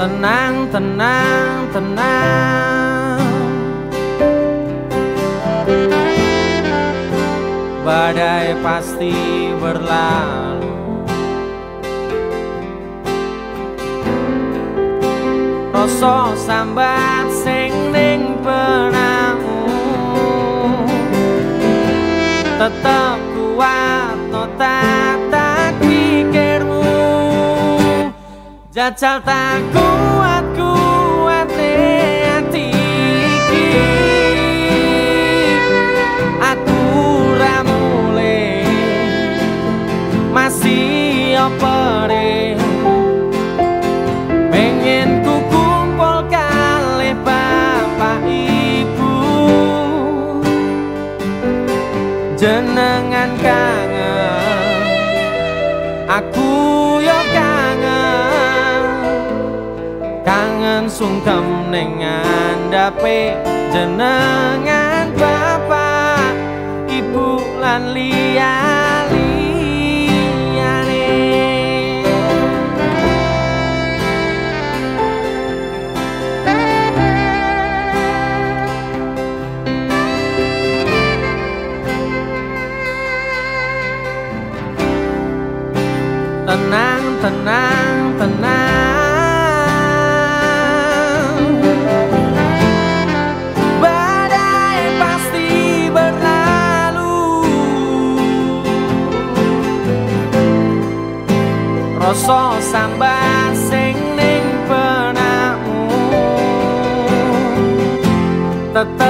tenang, tenang Badai pasti berlalu. Rasa sambat sing Jajal tak kuat kuat hati Aku ramule masih opere Pengen ku kumpul kali bapak ibu. Jenengan kangen. Aku Kangen sungkem dengan dape Jenengan bapak Ibu lan liyali tenang, tenang, tenang Rasa sambat sing ning benakmu Tetep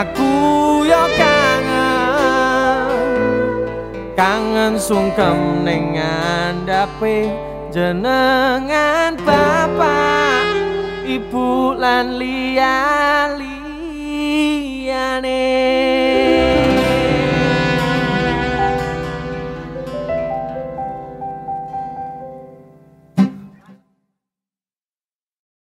Aku yo kangen Kangen sungkem dengan dape Jenengan bapak Ibu lan liyane